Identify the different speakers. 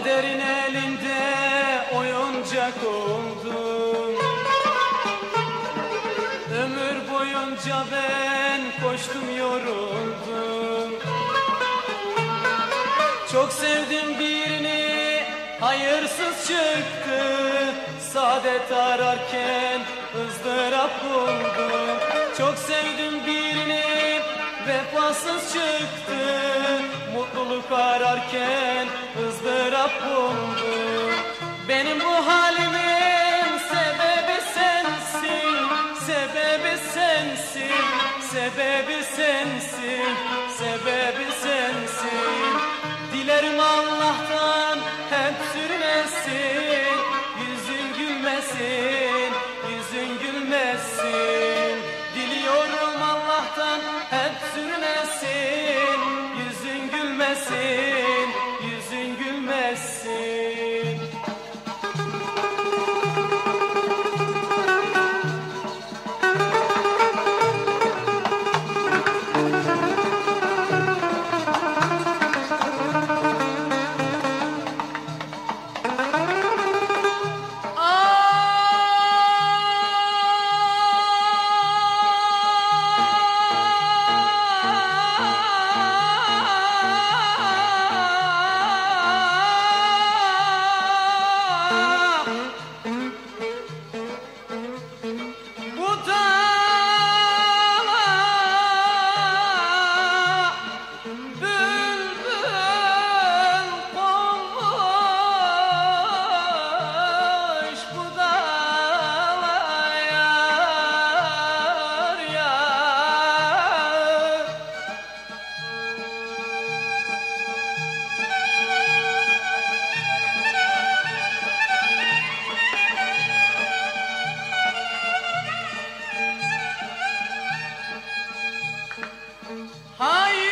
Speaker 1: Ellerin elinde oyuncak oldum. Ömür boyunca ben koştum yoruldum. Çok sevdim birini hayırsız çıktı. Saadet ararken ızdırap buldum Çok sevdim birini vefasız çıktı Benim bu halimin sebebi sensin Sebebi sensin Sebebi sensin Sebebi Hayırsız